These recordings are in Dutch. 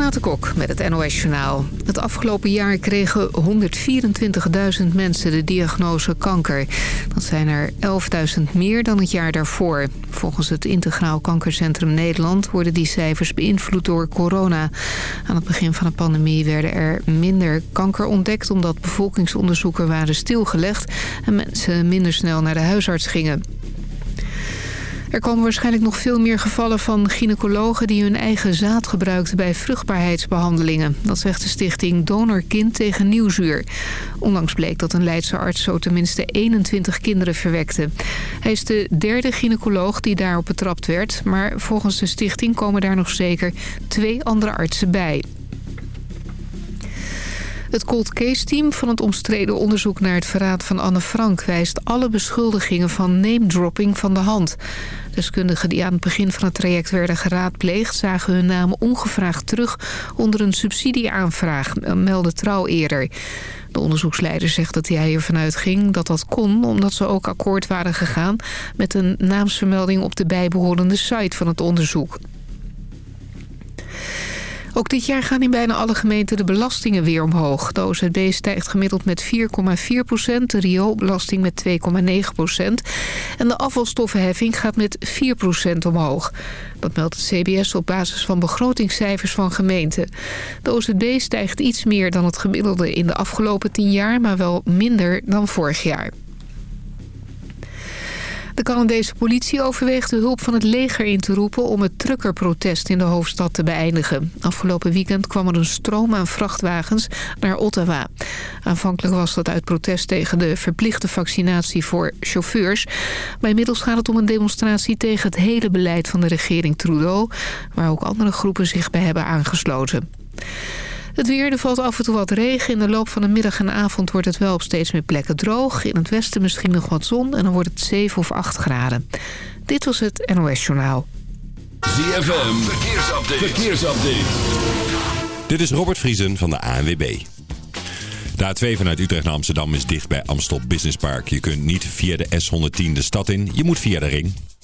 Renate Kok met het NOS Journaal. Het afgelopen jaar kregen 124.000 mensen de diagnose kanker. Dat zijn er 11.000 meer dan het jaar daarvoor. Volgens het Integraal Kankercentrum Nederland worden die cijfers beïnvloed door corona. Aan het begin van de pandemie werden er minder kanker ontdekt... omdat bevolkingsonderzoeken waren stilgelegd en mensen minder snel naar de huisarts gingen. Er komen waarschijnlijk nog veel meer gevallen van gynaecologen... die hun eigen zaad gebruikten bij vruchtbaarheidsbehandelingen. Dat zegt de stichting Donor Kind tegen Nieuwsuur. Onlangs bleek dat een Leidse arts zo tenminste 21 kinderen verwekte. Hij is de derde gynaecoloog die daarop betrapt werd... maar volgens de stichting komen daar nog zeker twee andere artsen bij. Het cold case team van het omstreden onderzoek naar het verraad van Anne Frank... wijst alle beschuldigingen van name-dropping van de hand. Deskundigen die aan het begin van het traject werden geraadpleegd... zagen hun namen ongevraagd terug onder een subsidieaanvraag, meldde Trouw eerder. De onderzoeksleider zegt dat hij ervan uitging dat dat kon... omdat ze ook akkoord waren gegaan met een naamsvermelding op de bijbehorende site van het onderzoek. Ook dit jaar gaan in bijna alle gemeenten de belastingen weer omhoog. De OZB stijgt gemiddeld met 4,4 procent, de rioolbelasting met 2,9 procent... en de afvalstoffenheffing gaat met 4 procent omhoog. Dat meldt het CBS op basis van begrotingscijfers van gemeenten. De OZB stijgt iets meer dan het gemiddelde in de afgelopen 10 jaar... maar wel minder dan vorig jaar. De Canadese politie overweegt de hulp van het leger in te roepen... om het truckerprotest in de hoofdstad te beëindigen. Afgelopen weekend kwam er een stroom aan vrachtwagens naar Ottawa. Aanvankelijk was dat uit protest tegen de verplichte vaccinatie voor chauffeurs. Maar inmiddels gaat het om een demonstratie tegen het hele beleid van de regering Trudeau... waar ook andere groepen zich bij hebben aangesloten. Het weer, er valt af en toe wat regen. In de loop van de middag en avond wordt het wel op steeds meer plekken droog. In het westen misschien nog wat zon en dan wordt het 7 of 8 graden. Dit was het NOS Journaal. ZFM, verkeersupdate. verkeersupdate. Dit is Robert Vriesen van de ANWB. De A2 vanuit Utrecht naar Amsterdam is dicht bij Amstel Business Park. Je kunt niet via de S110 de stad in, je moet via de ring.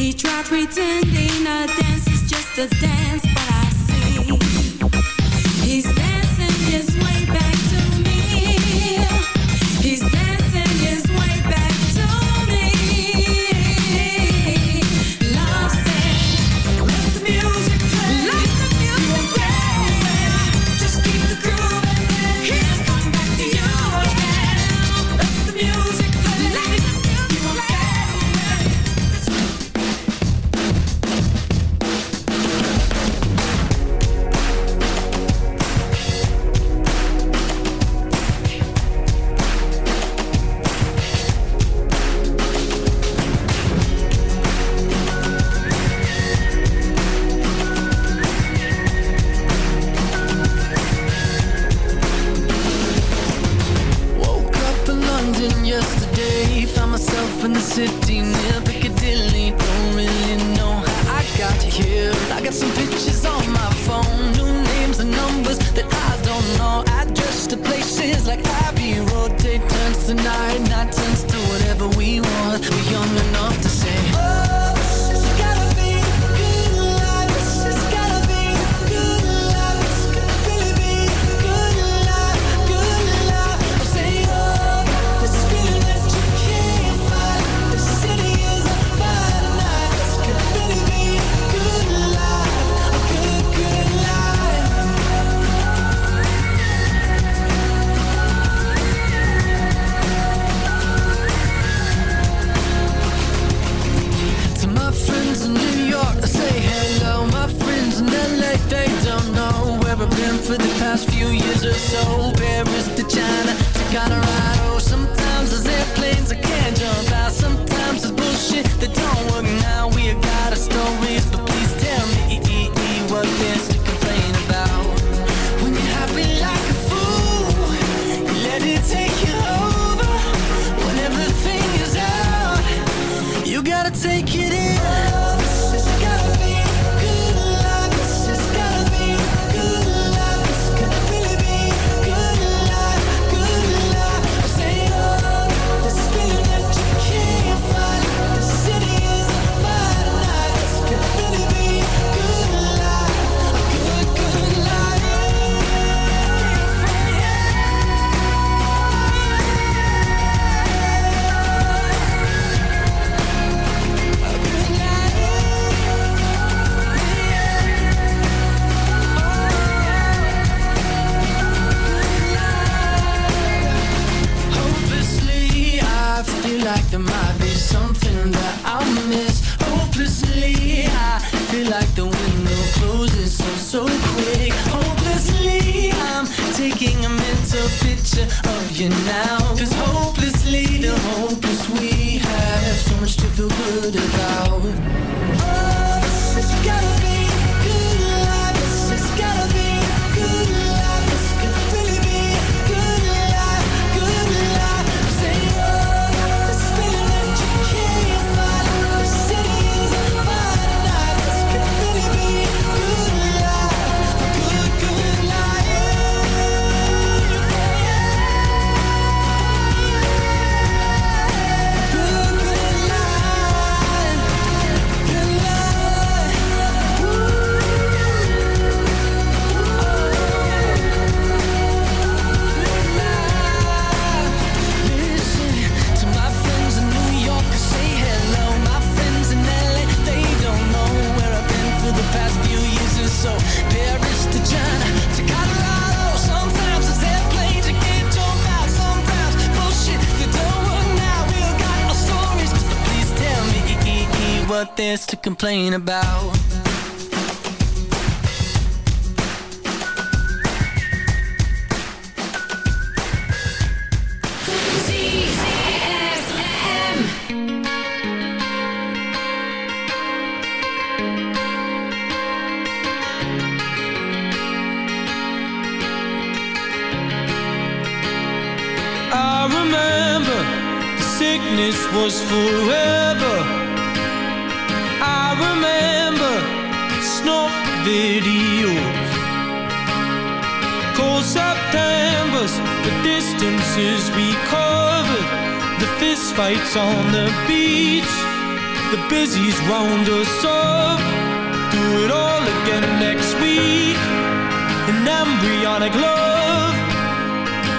He tried pretending a dance is just a dance years or so. Paris to China to Colorado Sometimes there's airplanes I can't jump out. Sometimes it's bullshit that don't work. Now we got our stories you now. Cause hopelessly the hopeless we have. So much to feel good about. complain about. around us up. Do it all again next week. An embryonic love.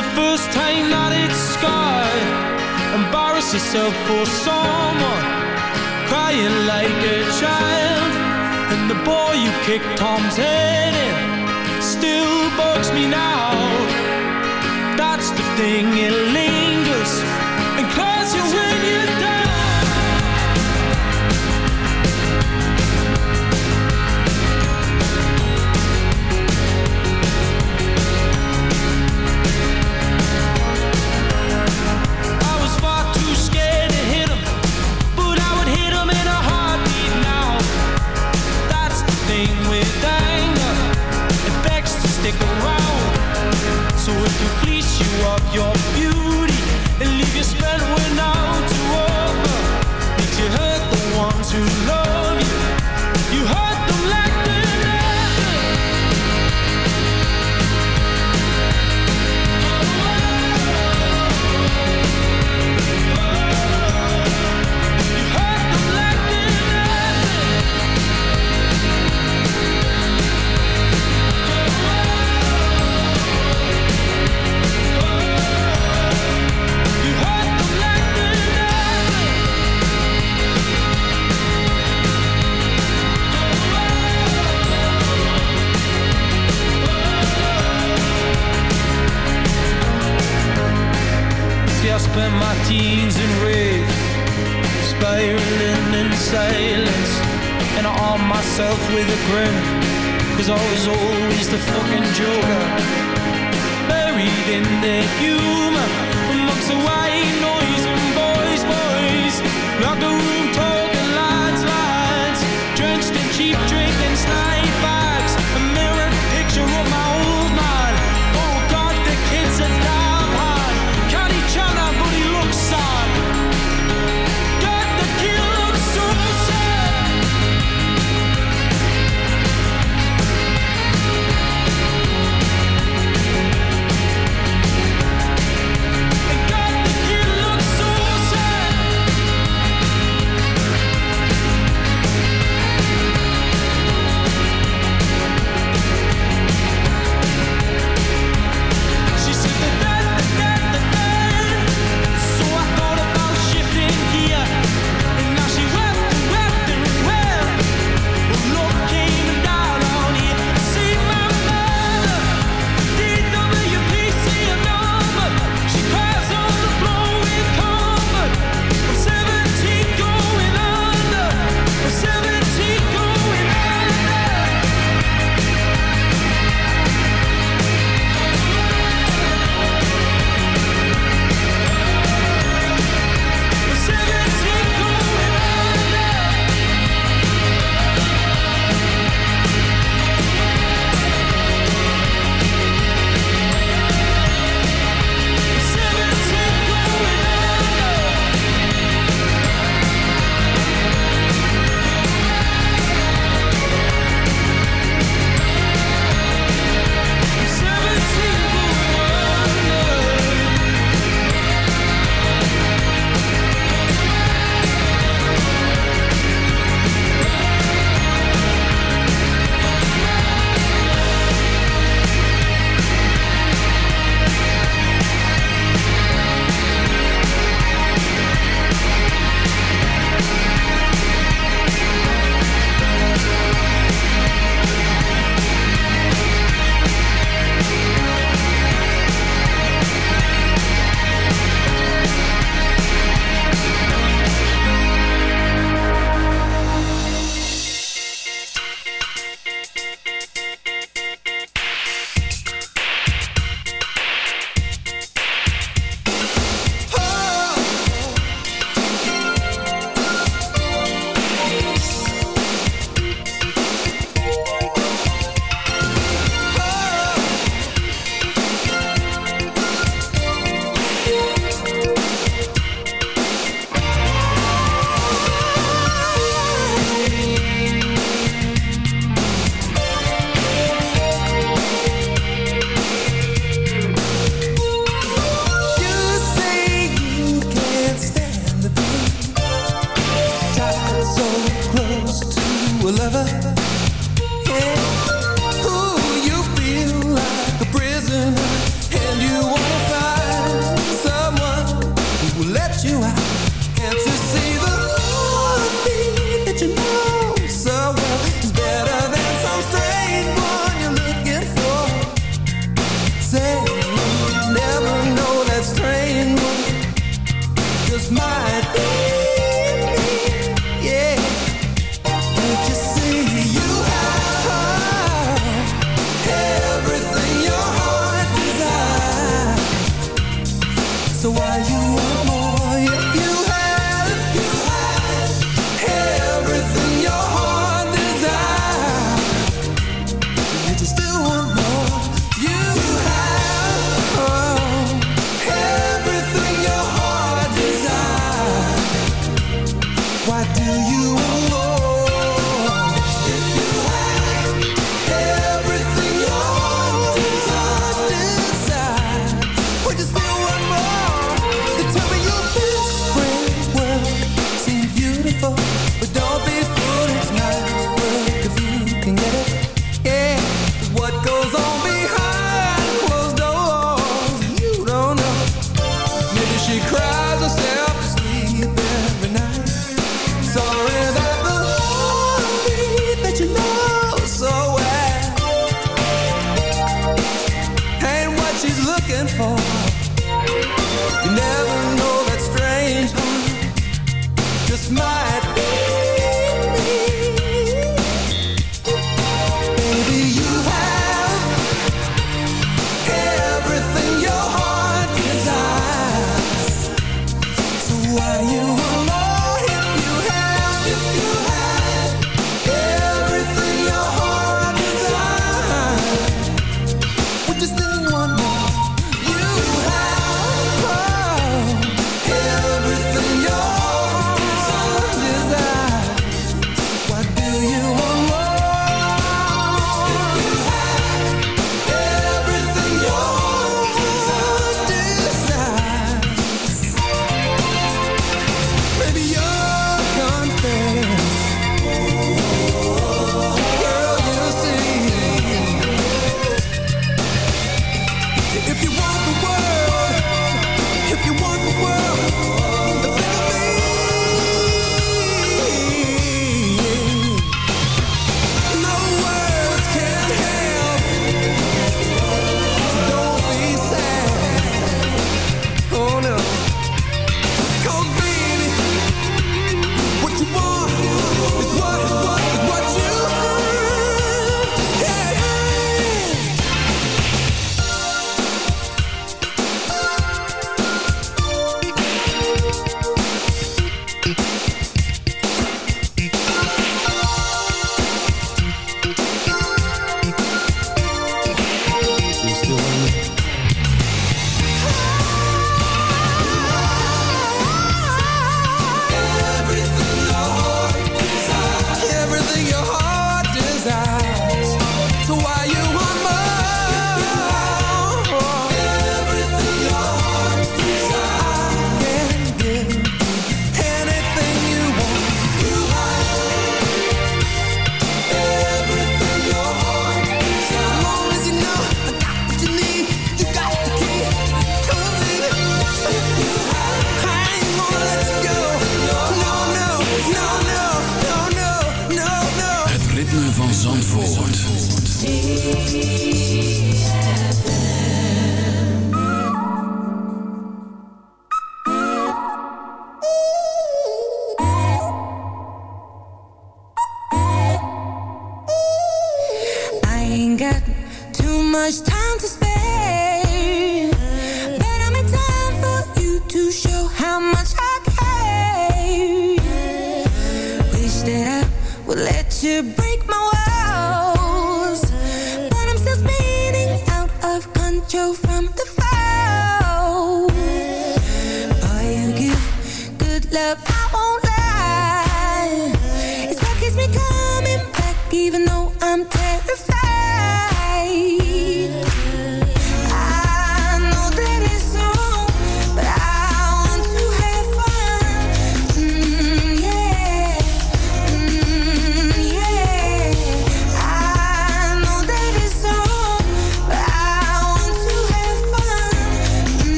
The first time that it's scarred. Embarrass yourself for someone. Crying like a child. And the boy you kicked Tom's head in Still bugs me now. That's the thing it leaves.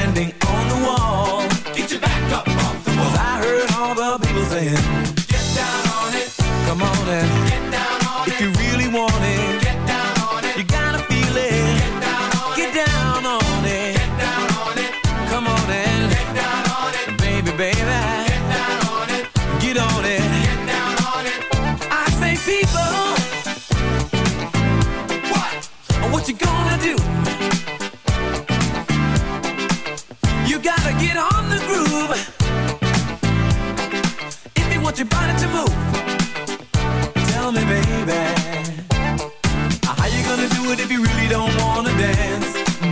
standing on the wall. Get your back up off the wall. I heard all the people saying, get down on it. Come on and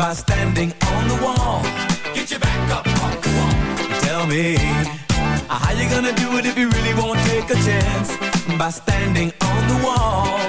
by standing on the wall. Get your back up off the wall. Tell me, how you gonna do it if you really won't take a chance? By standing on the wall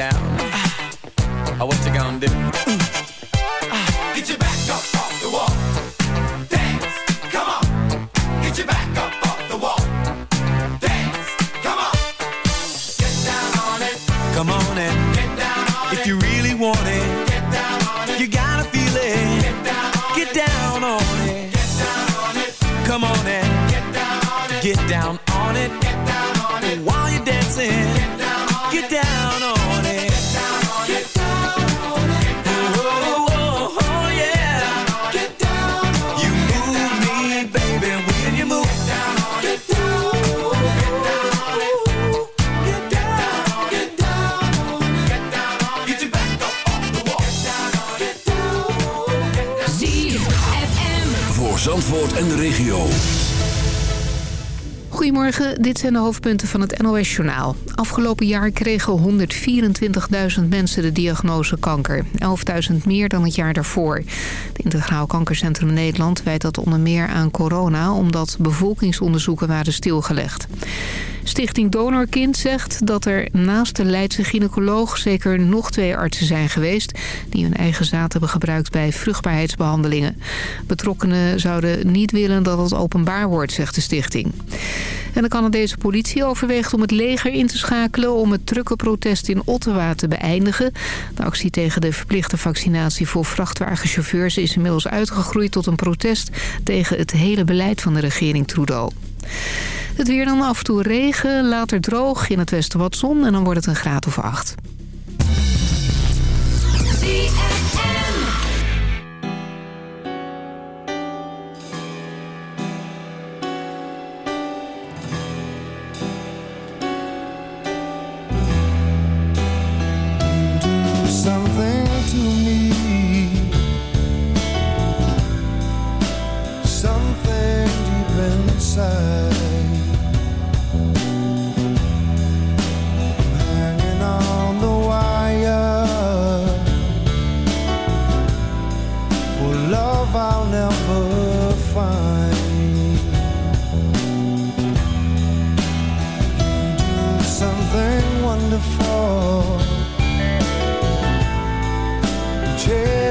down. dit zijn de hoofdpunten van het NOS-journaal. Afgelopen jaar kregen 124.000 mensen de diagnose kanker. 11.000 meer dan het jaar daarvoor. Het Integraal Kankercentrum Nederland wijt dat onder meer aan corona... omdat bevolkingsonderzoeken waren stilgelegd. Stichting Donorkind zegt dat er naast de Leidse gynaecoloog zeker nog twee artsen zijn geweest... die hun eigen zaad hebben gebruikt bij vruchtbaarheidsbehandelingen. Betrokkenen zouden niet willen dat het openbaar wordt, zegt de stichting. En de Canadese politie overweegt om het leger in te schakelen... om het truckenprotest in Ottawa te beëindigen. De actie tegen de verplichte vaccinatie voor vrachtwagenchauffeurs... is inmiddels uitgegroeid tot een protest tegen het hele beleid van de regering Trudeau. Het weer dan af en toe regen, later droog, in het westen wat zon... en dan wordt het een graad of acht.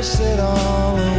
Chase it all away.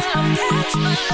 Love, catch my.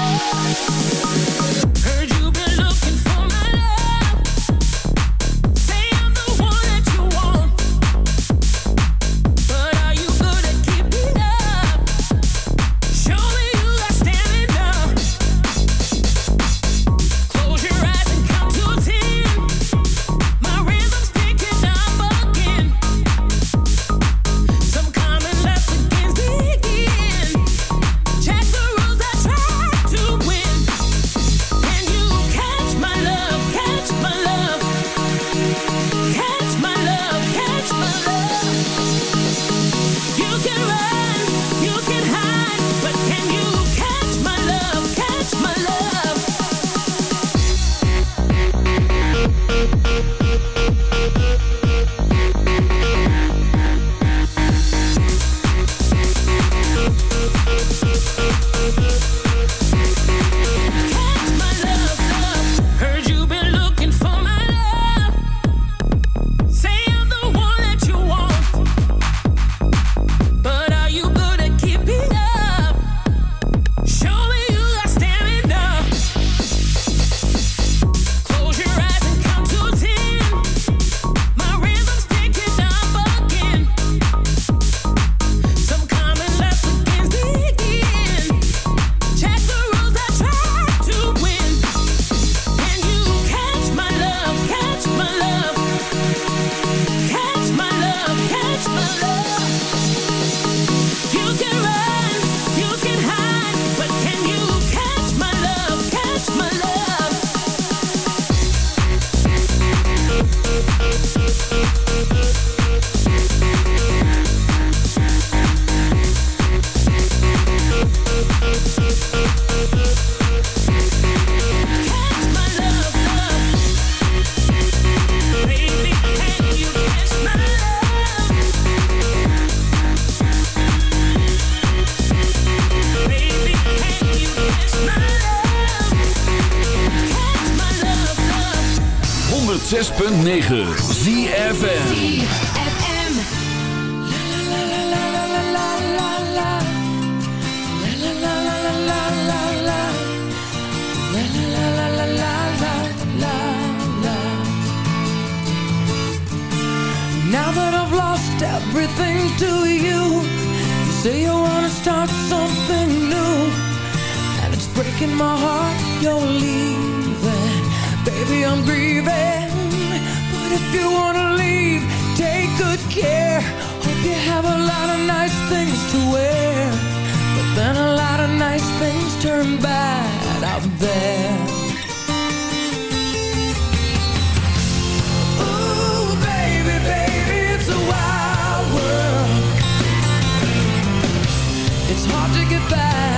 It's hard to get by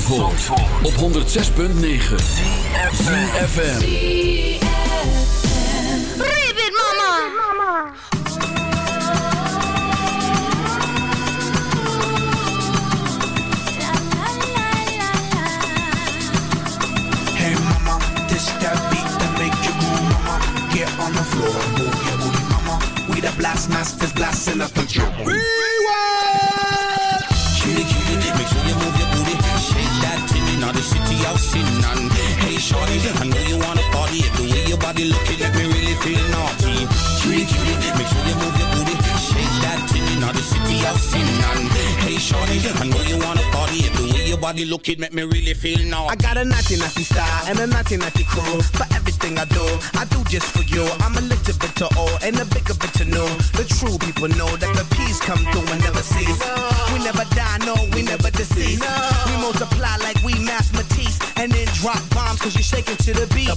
van Zandvoort, op 106.9 CFFM Ribbit mama. Hey mama, this that beat that make you move, mama. Get on the floor, move your booty, mama. We the blast masters blasting up the drum. I know you wanna party. The way your body looking, make me really feel naughty. I got a naughty naughty style and a naughty naughty crew. For everything I do, I do just for you. I'm a little bit to old and a bigger bit to know. The true people know that the peace come through and never cease. We never die, no, we never decease. We multiply like we math Matisse and then drop bombs cause you're shaking to the beat.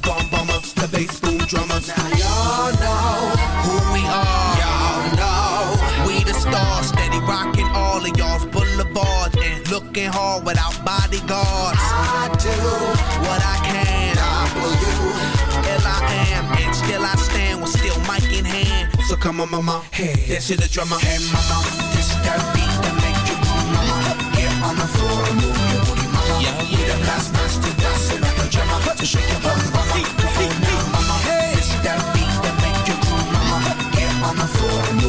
Hard without bodyguards. I do what I can. Ill I am, and still I stand with still mic in hand. So come on, mama, hey, dance to the drummer. Hey, mama, this that beat that make you move, mama. Get on the floor and move your booty, mama. Yeah, yeah. The blast master dancing like a drummer. So shake your bum, mama. Come on now, mama. Hey, this that beat that make you move, mama. Get on the floor and move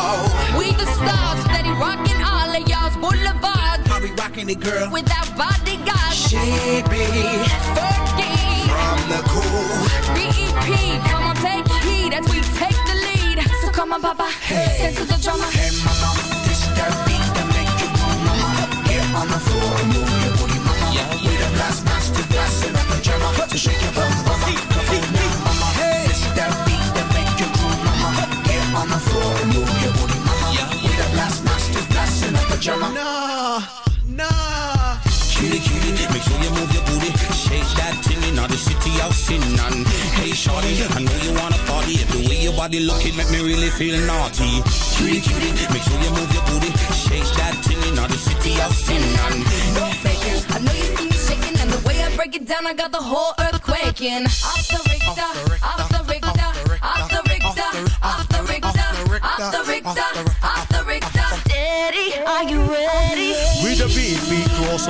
how we rocking it, girl. Without bodyguards. She be Fergie. from the cool. BEP, come on, take heed as we take the lead. So come on, Papa, dance to the drummer. Hey mama, this that beat that make you move, mama. Get on the floor and move your booty, mama. We the blast masters blasting up the drummer. So shake your bum, mama. Come on now, mama. This that beat that make you move, mama. Get on the floor and move your booty, mama. We the blast masters blasting up the drummer. Nah, in the city I've seen none. Hey, shorty, I know you wanna party. The way your body looking make me really feel naughty. Cutie, cutie, make sure you move your booty. Shake that thing in the city I've seen none. No faking, I know you see me shaking, and the way I break it down, I got the whole earth quaking.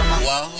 Wow.